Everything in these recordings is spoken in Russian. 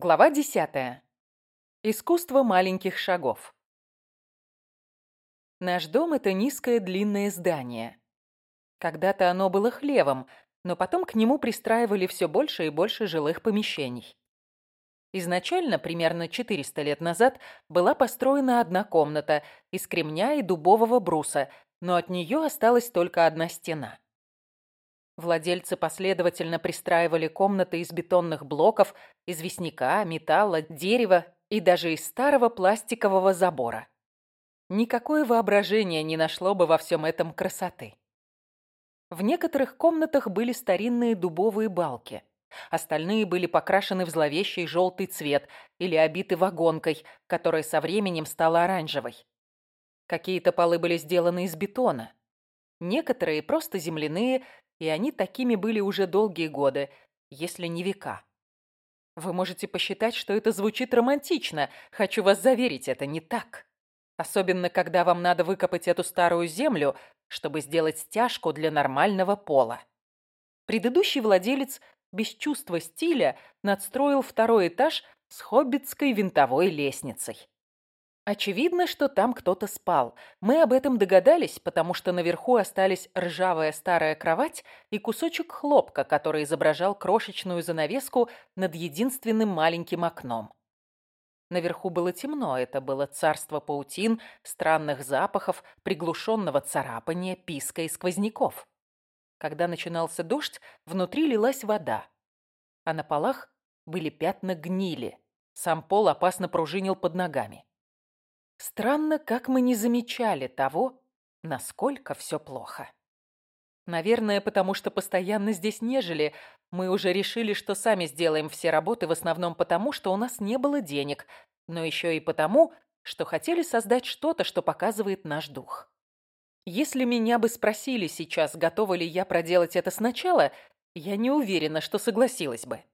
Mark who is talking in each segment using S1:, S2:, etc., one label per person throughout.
S1: Глава 10. Искусство маленьких шагов. Наш дом – это низкое длинное здание. Когда-то оно было хлевом, но потом к нему пристраивали все больше и больше жилых помещений. Изначально, примерно 400 лет назад, была построена одна комната из кремня и дубового бруса, но от нее осталась только одна стена. Владельцы последовательно пристраивали комнаты из бетонных блоков, известняка, металла, дерева и даже из старого пластикового забора. Никакое воображение не нашло бы во всем этом красоты. В некоторых комнатах были старинные дубовые балки. Остальные были покрашены в зловещий желтый цвет или обиты вагонкой, которая со временем стала оранжевой. Какие-то полы были сделаны из бетона. Некоторые просто земляные и они такими были уже долгие годы, если не века. Вы можете посчитать, что это звучит романтично. Хочу вас заверить, это не так. Особенно, когда вам надо выкопать эту старую землю, чтобы сделать стяжку для нормального пола. Предыдущий владелец без чувства стиля надстроил второй этаж с хоббитской винтовой лестницей. Очевидно, что там кто-то спал. Мы об этом догадались, потому что наверху остались ржавая старая кровать и кусочек хлопка, который изображал крошечную занавеску над единственным маленьким окном. Наверху было темно, это было царство паутин, странных запахов, приглушенного царапания, писка и сквозняков. Когда начинался дождь, внутри лилась вода, а на полах были пятна гнили. Сам пол опасно пружинил под ногами. Странно, как мы не замечали того, насколько все плохо. Наверное, потому что постоянно здесь не жили. Мы уже решили, что сами сделаем все работы в основном потому, что у нас не было денег, но еще и потому, что хотели создать что-то, что показывает наш дух. Если меня бы спросили сейчас, готова ли я проделать это сначала, я не уверена, что согласилась бы.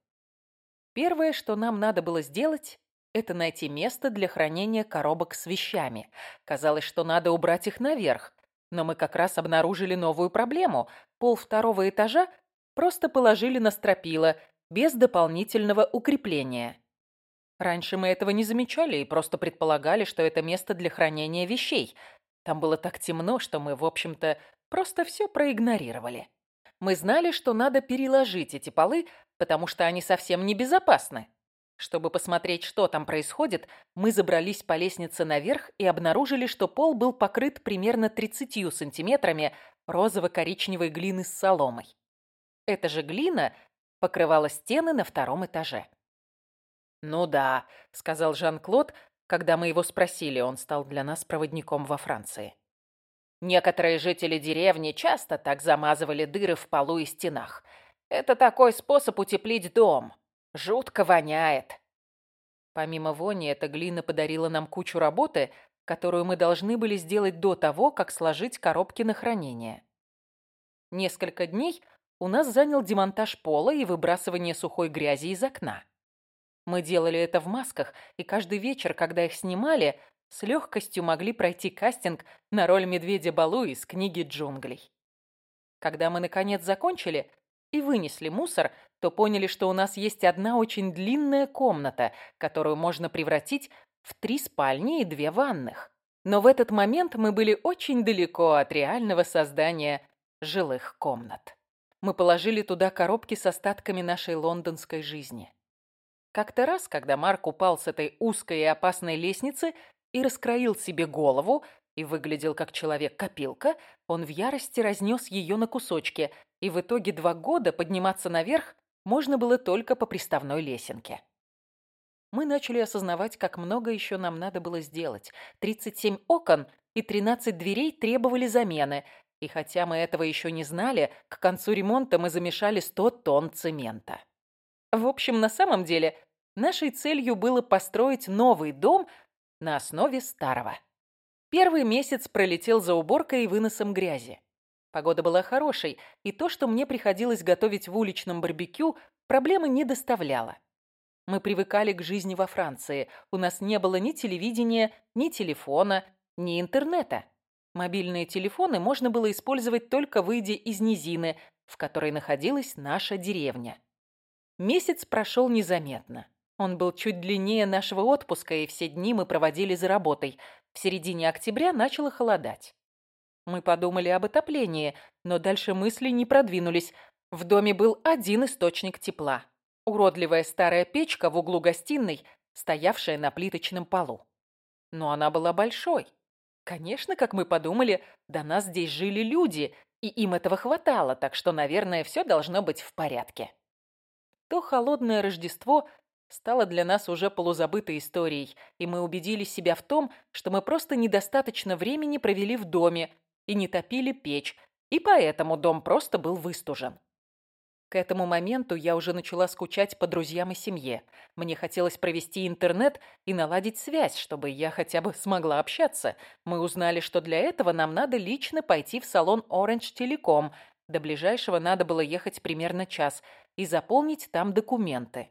S1: Первое, что нам надо было сделать, это найти место для хранения коробок с вещами. Казалось, что надо убрать их наверх, но мы как раз обнаружили новую проблему. Пол второго этажа просто положили на стропила, без дополнительного укрепления. Раньше мы этого не замечали и просто предполагали, что это место для хранения вещей. Там было так темно, что мы, в общем-то, просто все проигнорировали. Мы знали, что надо переложить эти полы, потому что они совсем небезопасны. Чтобы посмотреть, что там происходит, мы забрались по лестнице наверх и обнаружили, что пол был покрыт примерно 30 сантиметрами розово-коричневой глины с соломой. Эта же глина покрывала стены на втором этаже. «Ну да», — сказал Жан-Клод, когда мы его спросили, он стал для нас проводником во Франции. Некоторые жители деревни часто так замазывали дыры в полу и стенах. Это такой способ утеплить дом. Жутко воняет. Помимо вони, эта глина подарила нам кучу работы, которую мы должны были сделать до того, как сложить коробки на хранение. Несколько дней у нас занял демонтаж пола и выбрасывание сухой грязи из окна. Мы делали это в масках, и каждый вечер, когда их снимали, с легкостью могли пройти кастинг на роль медведя Балу из книги «Джунглей». Когда мы, наконец, закончили и вынесли мусор, то поняли, что у нас есть одна очень длинная комната, которую можно превратить в три спальни и две ванных. Но в этот момент мы были очень далеко от реального создания жилых комнат. Мы положили туда коробки с остатками нашей лондонской жизни. Как-то раз, когда Марк упал с этой узкой и опасной лестницы и раскроил себе голову, и выглядел как человек-копилка, он в ярости разнес ее на кусочки, и в итоге два года подниматься наверх можно было только по приставной лесенке. Мы начали осознавать, как много еще нам надо было сделать. 37 окон и 13 дверей требовали замены, и хотя мы этого еще не знали, к концу ремонта мы замешали 100 тонн цемента. В общем, на самом деле, нашей целью было построить новый дом на основе старого. Первый месяц пролетел за уборкой и выносом грязи. Погода была хорошей, и то, что мне приходилось готовить в уличном барбекю, проблемы не доставляло. Мы привыкали к жизни во Франции. У нас не было ни телевидения, ни телефона, ни интернета. Мобильные телефоны можно было использовать только выйдя из низины, в которой находилась наша деревня. Месяц прошел незаметно. Он был чуть длиннее нашего отпуска, и все дни мы проводили за работой. В середине октября начало холодать. Мы подумали об отоплении, но дальше мысли не продвинулись. В доме был один источник тепла. Уродливая старая печка в углу гостиной, стоявшая на плиточном полу. Но она была большой. Конечно, как мы подумали, до нас здесь жили люди, и им этого хватало, так что, наверное, все должно быть в порядке. То холодное Рождество стало для нас уже полузабытой историей, и мы убедили себя в том, что мы просто недостаточно времени провели в доме и не топили печь, и поэтому дом просто был выстужен. К этому моменту я уже начала скучать по друзьям и семье. Мне хотелось провести интернет и наладить связь, чтобы я хотя бы смогла общаться. Мы узнали, что для этого нам надо лично пойти в салон Orange Telecom. До ближайшего надо было ехать примерно час и заполнить там документы.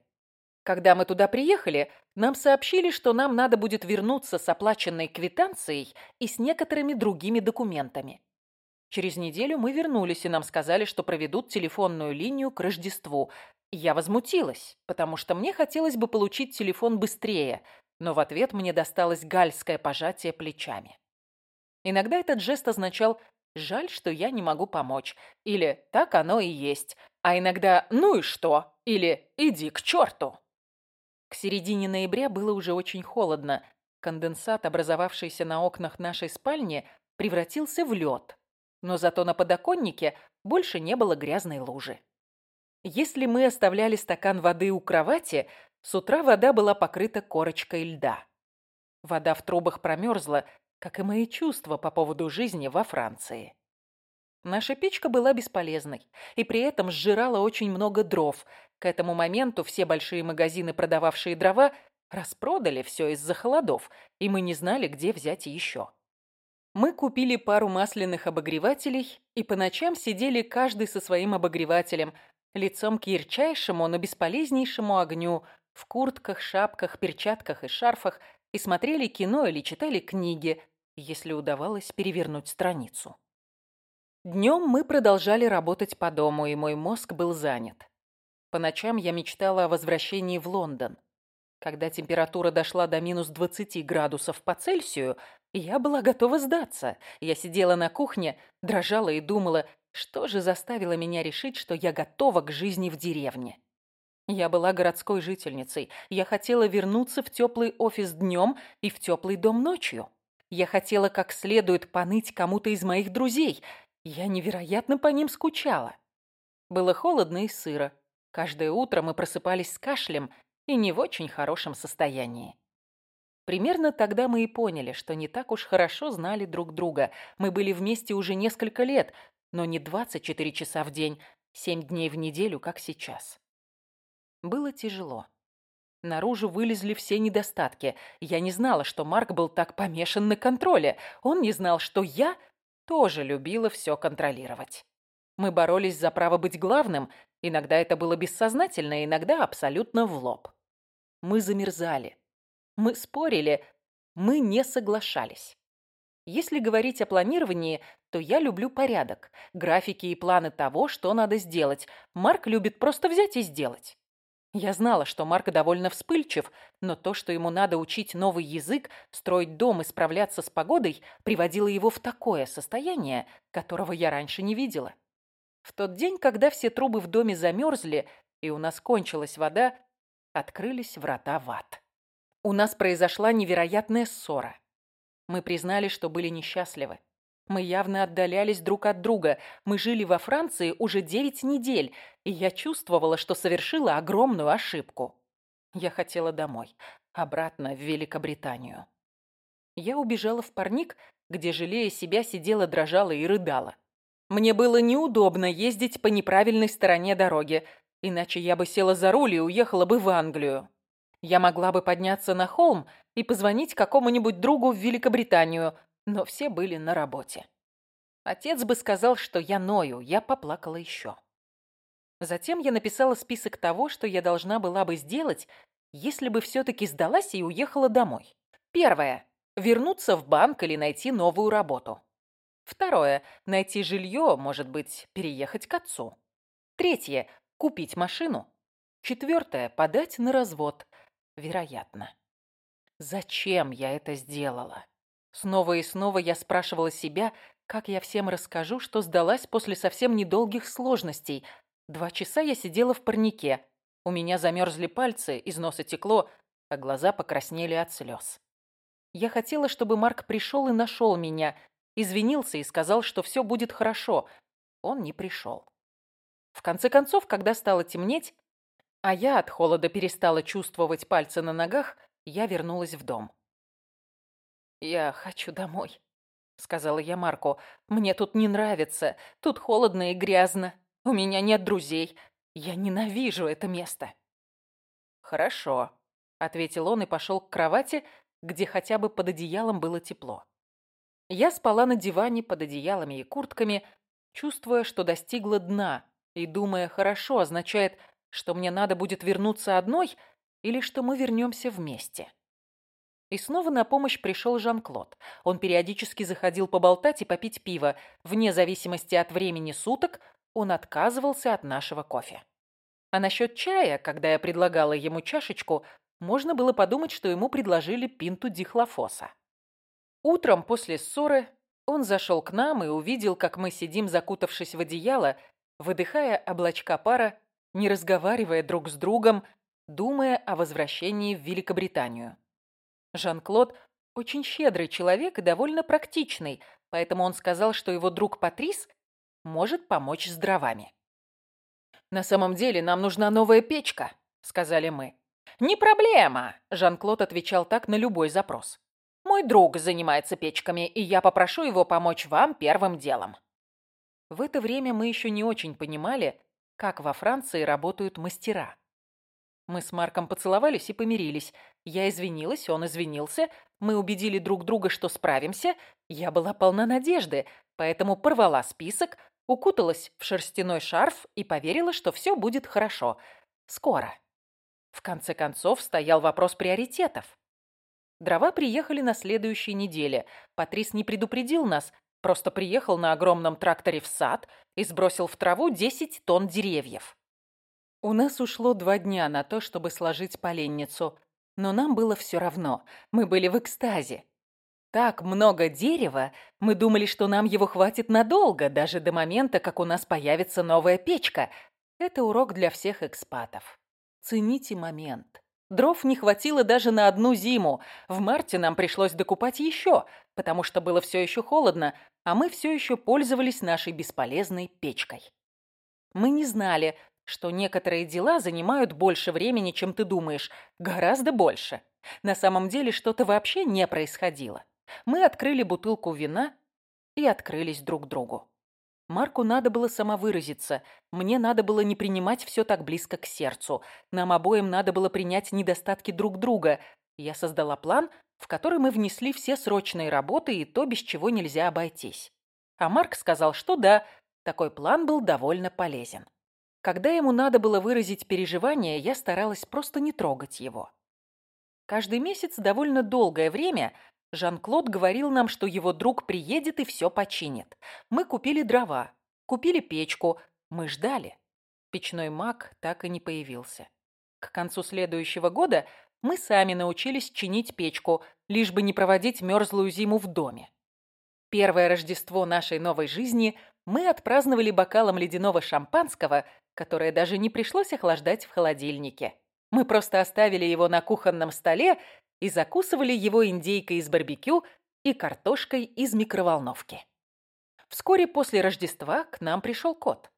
S1: Когда мы туда приехали, нам сообщили, что нам надо будет вернуться с оплаченной квитанцией и с некоторыми другими документами. Через неделю мы вернулись, и нам сказали, что проведут телефонную линию к Рождеству. Я возмутилась, потому что мне хотелось бы получить телефон быстрее, но в ответ мне досталось гальское пожатие плечами. Иногда этот жест означал «жаль, что я не могу помочь» или «так оно и есть», а иногда «ну и что?» или «иди к черту». К середине ноября было уже очень холодно. Конденсат, образовавшийся на окнах нашей спальни, превратился в лед. Но зато на подоконнике больше не было грязной лужи. Если мы оставляли стакан воды у кровати, с утра вода была покрыта корочкой льда. Вода в трубах промерзла, как и мои чувства по поводу жизни во Франции. Наша печка была бесполезной и при этом сжирала очень много дров. К этому моменту все большие магазины, продававшие дрова, распродали все из-за холодов, и мы не знали, где взять еще. Мы купили пару масляных обогревателей и по ночам сидели каждый со своим обогревателем, лицом к ярчайшему, но бесполезнейшему огню, в куртках, шапках, перчатках и шарфах, и смотрели кино или читали книги, если удавалось перевернуть страницу. Днем мы продолжали работать по дому, и мой мозг был занят. По ночам я мечтала о возвращении в Лондон. Когда температура дошла до минус 20 градусов по Цельсию, я была готова сдаться. Я сидела на кухне, дрожала и думала, что же заставило меня решить, что я готова к жизни в деревне. Я была городской жительницей. Я хотела вернуться в теплый офис днем и в теплый дом ночью. Я хотела как следует поныть кому-то из моих друзей – я невероятно по ним скучала. Было холодно и сыро. Каждое утро мы просыпались с кашлем и не в очень хорошем состоянии. Примерно тогда мы и поняли, что не так уж хорошо знали друг друга. Мы были вместе уже несколько лет, но не 24 часа в день, 7 дней в неделю, как сейчас. Было тяжело. Наружу вылезли все недостатки. Я не знала, что Марк был так помешан на контроле. Он не знал, что я тоже любила все контролировать. Мы боролись за право быть главным, иногда это было бессознательно, иногда абсолютно в лоб. Мы замерзали. Мы спорили, мы не соглашались. Если говорить о планировании, то я люблю порядок, графики и планы того, что надо сделать. Марк любит просто взять и сделать. Я знала, что Марк довольно вспыльчив, но то, что ему надо учить новый язык, строить дом и справляться с погодой, приводило его в такое состояние, которого я раньше не видела. В тот день, когда все трубы в доме замерзли и у нас кончилась вода, открылись врата в ад. У нас произошла невероятная ссора. Мы признали, что были несчастливы. Мы явно отдалялись друг от друга. Мы жили во Франции уже девять недель, и я чувствовала, что совершила огромную ошибку. Я хотела домой, обратно в Великобританию. Я убежала в парник, где, жалея себя, сидела, дрожала и рыдала. Мне было неудобно ездить по неправильной стороне дороги, иначе я бы села за руль и уехала бы в Англию. Я могла бы подняться на холм и позвонить какому-нибудь другу в Великобританию, но все были на работе. Отец бы сказал, что я ною, я поплакала еще. Затем я написала список того, что я должна была бы сделать, если бы все-таки сдалась и уехала домой. Первое. Вернуться в банк или найти новую работу. Второе. Найти жилье, может быть, переехать к отцу. Третье. Купить машину. Четвертое. Подать на развод. вероятно. Зачем я это сделала? Снова и снова я спрашивала себя, как я всем расскажу, что сдалась после совсем недолгих сложностей. Два часа я сидела в парнике. У меня замерзли пальцы, из носа текло, а глаза покраснели от слез. Я хотела, чтобы Марк пришел и нашел меня, извинился и сказал, что все будет хорошо. Он не пришел. В конце концов, когда стало темнеть, а я от холода перестала чувствовать пальцы на ногах, я вернулась в дом. «Я хочу домой», — сказала я Марку. «Мне тут не нравится. Тут холодно и грязно. У меня нет друзей. Я ненавижу это место». «Хорошо», — ответил он и пошел к кровати, где хотя бы под одеялом было тепло. Я спала на диване под одеялами и куртками, чувствуя, что достигла дна, и думая «хорошо» означает, что мне надо будет вернуться одной или что мы вернемся вместе. И снова на помощь пришел Жан-Клод. Он периодически заходил поболтать и попить пиво. Вне зависимости от времени суток он отказывался от нашего кофе. А насчет чая, когда я предлагала ему чашечку, можно было подумать, что ему предложили пинту дихлофоса. Утром после ссоры он зашел к нам и увидел, как мы сидим, закутавшись в одеяло, выдыхая облачка пара, не разговаривая друг с другом, думая о возвращении в Великобританию. Жан-Клод очень щедрый человек и довольно практичный, поэтому он сказал, что его друг Патрис может помочь с дровами. «На самом деле нам нужна новая печка», — сказали мы. «Не проблема», — Жан-Клод отвечал так на любой запрос. «Мой друг занимается печками, и я попрошу его помочь вам первым делом». В это время мы еще не очень понимали, как во Франции работают мастера. Мы с Марком поцеловались и помирились. Я извинилась, он извинился. Мы убедили друг друга, что справимся. Я была полна надежды, поэтому порвала список, укуталась в шерстяной шарф и поверила, что все будет хорошо. Скоро. В конце концов, стоял вопрос приоритетов. Дрова приехали на следующей неделе. Патрис не предупредил нас, просто приехал на огромном тракторе в сад и сбросил в траву 10 тонн деревьев. У нас ушло два дня на то, чтобы сложить поленницу, но нам было все равно, мы были в экстазе. Так много дерева, мы думали, что нам его хватит надолго, даже до момента, как у нас появится новая печка. Это урок для всех экспатов. Цените момент. Дров не хватило даже на одну зиму. В марте нам пришлось докупать еще, потому что было все еще холодно, а мы все еще пользовались нашей бесполезной печкой. Мы не знали, что некоторые дела занимают больше времени, чем ты думаешь. Гораздо больше. На самом деле что-то вообще не происходило. Мы открыли бутылку вина и открылись друг другу. Марку надо было самовыразиться. Мне надо было не принимать все так близко к сердцу. Нам обоим надо было принять недостатки друг друга. Я создала план, в который мы внесли все срочные работы и то, без чего нельзя обойтись. А Марк сказал, что да, такой план был довольно полезен. Когда ему надо было выразить переживания, я старалась просто не трогать его. Каждый месяц довольно долгое время Жан-Клод говорил нам, что его друг приедет и все починит. Мы купили дрова, купили печку, мы ждали. Печной маг так и не появился. К концу следующего года мы сами научились чинить печку, лишь бы не проводить мерзлую зиму в доме. Первое Рождество нашей новой жизни мы отпраздновали бокалом ледяного шампанского которое даже не пришлось охлаждать в холодильнике. Мы просто оставили его на кухонном столе и закусывали его индейкой из барбекю и картошкой из микроволновки. Вскоре после Рождества к нам пришел кот.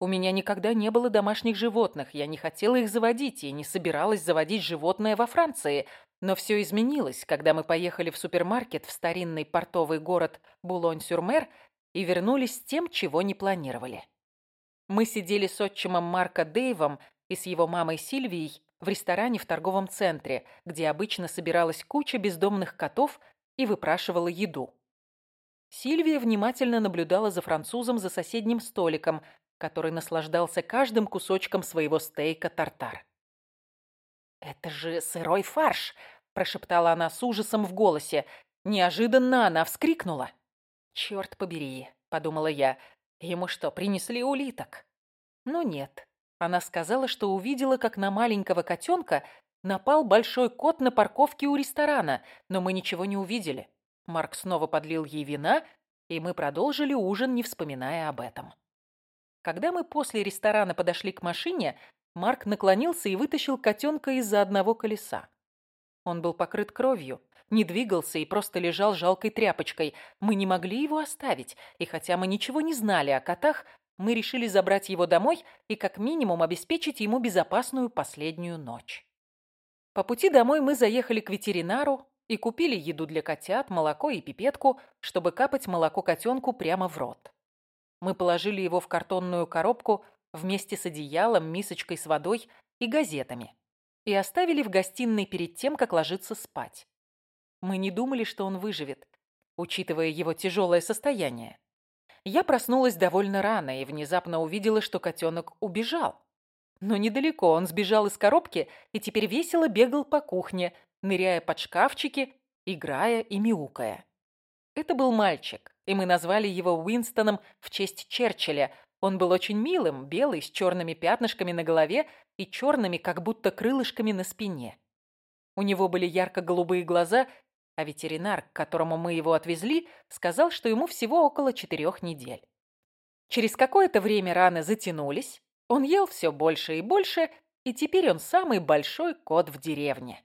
S1: У меня никогда не было домашних животных, я не хотела их заводить и не собиралась заводить животное во Франции, но все изменилось, когда мы поехали в супермаркет в старинный портовый город Булонь-Сюрмер и вернулись с тем, чего не планировали. Мы сидели с отчимом Марка Дэйвом и с его мамой Сильвией в ресторане в торговом центре, где обычно собиралась куча бездомных котов и выпрашивала еду. Сильвия внимательно наблюдала за французом за соседним столиком, который наслаждался каждым кусочком своего стейка тартар. «Это же сырой фарш!» – прошептала она с ужасом в голосе. Неожиданно она вскрикнула. «Черт побери!» – подумала я. Ему что, принесли улиток? Ну нет. Она сказала, что увидела, как на маленького котенка напал большой кот на парковке у ресторана, но мы ничего не увидели. Марк снова подлил ей вина, и мы продолжили ужин, не вспоминая об этом. Когда мы после ресторана подошли к машине, Марк наклонился и вытащил котенка из-за одного колеса. Он был покрыт кровью, не двигался и просто лежал жалкой тряпочкой. Мы не могли его оставить, и хотя мы ничего не знали о котах, мы решили забрать его домой и как минимум обеспечить ему безопасную последнюю ночь. По пути домой мы заехали к ветеринару и купили еду для котят, молоко и пипетку, чтобы капать молоко котенку прямо в рот. Мы положили его в картонную коробку вместе с одеялом, мисочкой с водой и газетами и оставили в гостиной перед тем, как ложиться спать. Мы не думали, что он выживет, учитывая его тяжелое состояние. Я проснулась довольно рано и внезапно увидела, что котенок убежал. Но недалеко он сбежал из коробки и теперь весело бегал по кухне, ныряя под шкафчики, играя и мяукая. Это был мальчик, и мы назвали его Уинстоном в честь Черчилля. Он был очень милым, белый, с черными пятнышками на голове и черными, как будто крылышками на спине. У него были ярко-голубые глаза а ветеринар, к которому мы его отвезли, сказал, что ему всего около четырех недель. Через какое-то время раны затянулись, он ел все больше и больше, и теперь он самый большой кот в деревне.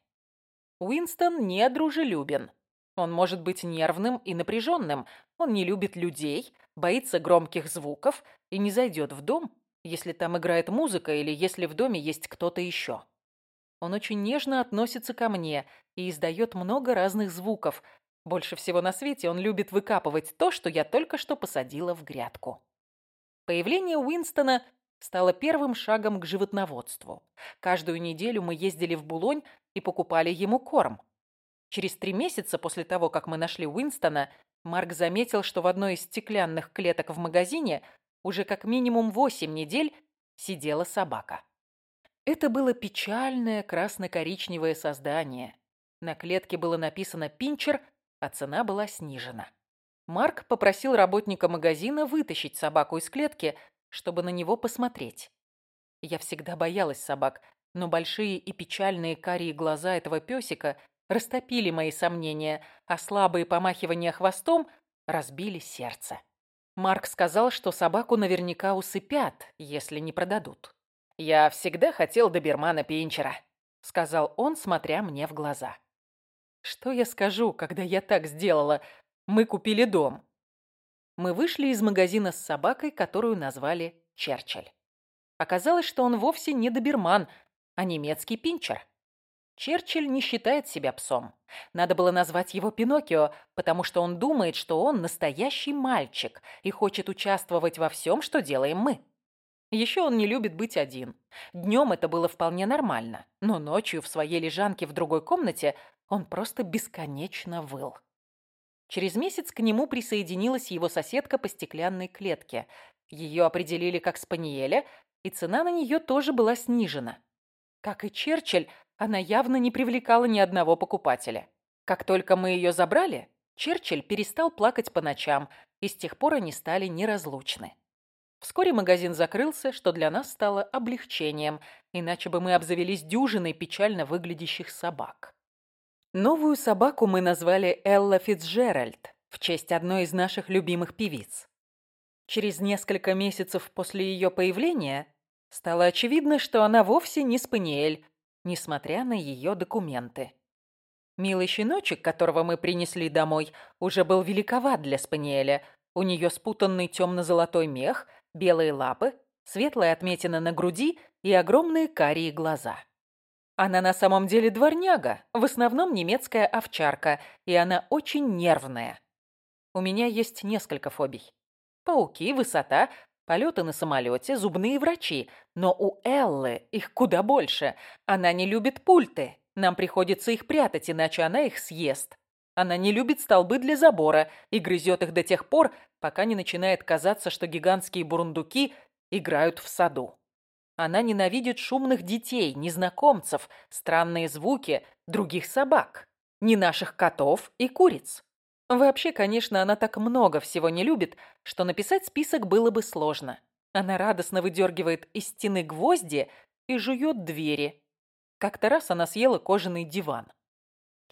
S1: Уинстон недружелюбен. Он может быть нервным и напряженным, он не любит людей, боится громких звуков и не зайдет в дом, если там играет музыка или если в доме есть кто-то еще. Он очень нежно относится ко мне и издает много разных звуков. Больше всего на свете он любит выкапывать то, что я только что посадила в грядку. Появление Уинстона стало первым шагом к животноводству. Каждую неделю мы ездили в Булонь и покупали ему корм. Через три месяца после того, как мы нашли Уинстона, Марк заметил, что в одной из стеклянных клеток в магазине уже как минимум восемь недель сидела собака. Это было печальное красно-коричневое создание. На клетке было написано «Пинчер», а цена была снижена. Марк попросил работника магазина вытащить собаку из клетки, чтобы на него посмотреть. Я всегда боялась собак, но большие и печальные карие глаза этого песика растопили мои сомнения, а слабые помахивания хвостом разбили сердце. Марк сказал, что собаку наверняка усыпят, если не продадут. «Я всегда хотел добермана Пинчера», — сказал он, смотря мне в глаза. «Что я скажу, когда я так сделала? Мы купили дом». Мы вышли из магазина с собакой, которую назвали Черчилль. Оказалось, что он вовсе не доберман, а немецкий пинчер. Черчилль не считает себя псом. Надо было назвать его Пиноккио, потому что он думает, что он настоящий мальчик и хочет участвовать во всем, что делаем мы. Еще он не любит быть один. Днем это было вполне нормально, но ночью в своей лежанке в другой комнате он просто бесконечно выл. Через месяц к нему присоединилась его соседка по стеклянной клетке. Ее определили как спаниеля, и цена на нее тоже была снижена. Как и Черчилль, она явно не привлекала ни одного покупателя. Как только мы ее забрали, Черчилль перестал плакать по ночам, и с тех пор они стали неразлучны. Вскоре магазин закрылся, что для нас стало облегчением, иначе бы мы обзавелись дюжиной печально выглядящих собак. Новую собаку мы назвали Элла Фитцджеральд в честь одной из наших любимых певиц. Через несколько месяцев после ее появления стало очевидно, что она вовсе не спаниель, несмотря на ее документы. Милый щеночек, которого мы принесли домой, уже был великоват для спаниеля. У нее спутанный темно-золотой мех, белые лапы, светлая отметина на груди и огромные карие глаза. Она на самом деле дворняга, в основном немецкая овчарка, и она очень нервная. У меня есть несколько фобий. Пауки, высота, полеты на самолете, зубные врачи. Но у Эллы их куда больше. Она не любит пульты. Нам приходится их прятать, иначе она их съест. Она не любит столбы для забора и грызет их до тех пор, пока не начинает казаться, что гигантские бурундуки играют в саду. Она ненавидит шумных детей, незнакомцев, странные звуки, других собак, не наших котов и куриц. Вообще, конечно, она так много всего не любит, что написать список было бы сложно. Она радостно выдергивает из стены гвозди и жует двери. Как-то раз она съела кожаный диван.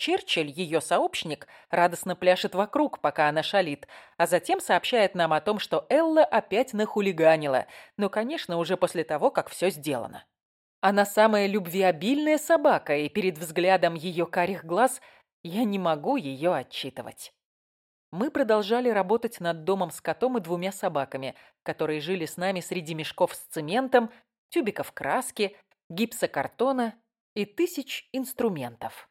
S1: Черчилль, ее сообщник, радостно пляшет вокруг, пока она шалит, а затем сообщает нам о том, что Элла опять нахулиганила, но, конечно, уже после того, как все сделано. Она самая любвеобильная собака, и перед взглядом ее карих глаз я не могу ее отчитывать. Мы продолжали работать над домом с котом и двумя собаками, которые жили с нами среди мешков с цементом, тюбиков краски, гипсокартона и тысяч инструментов.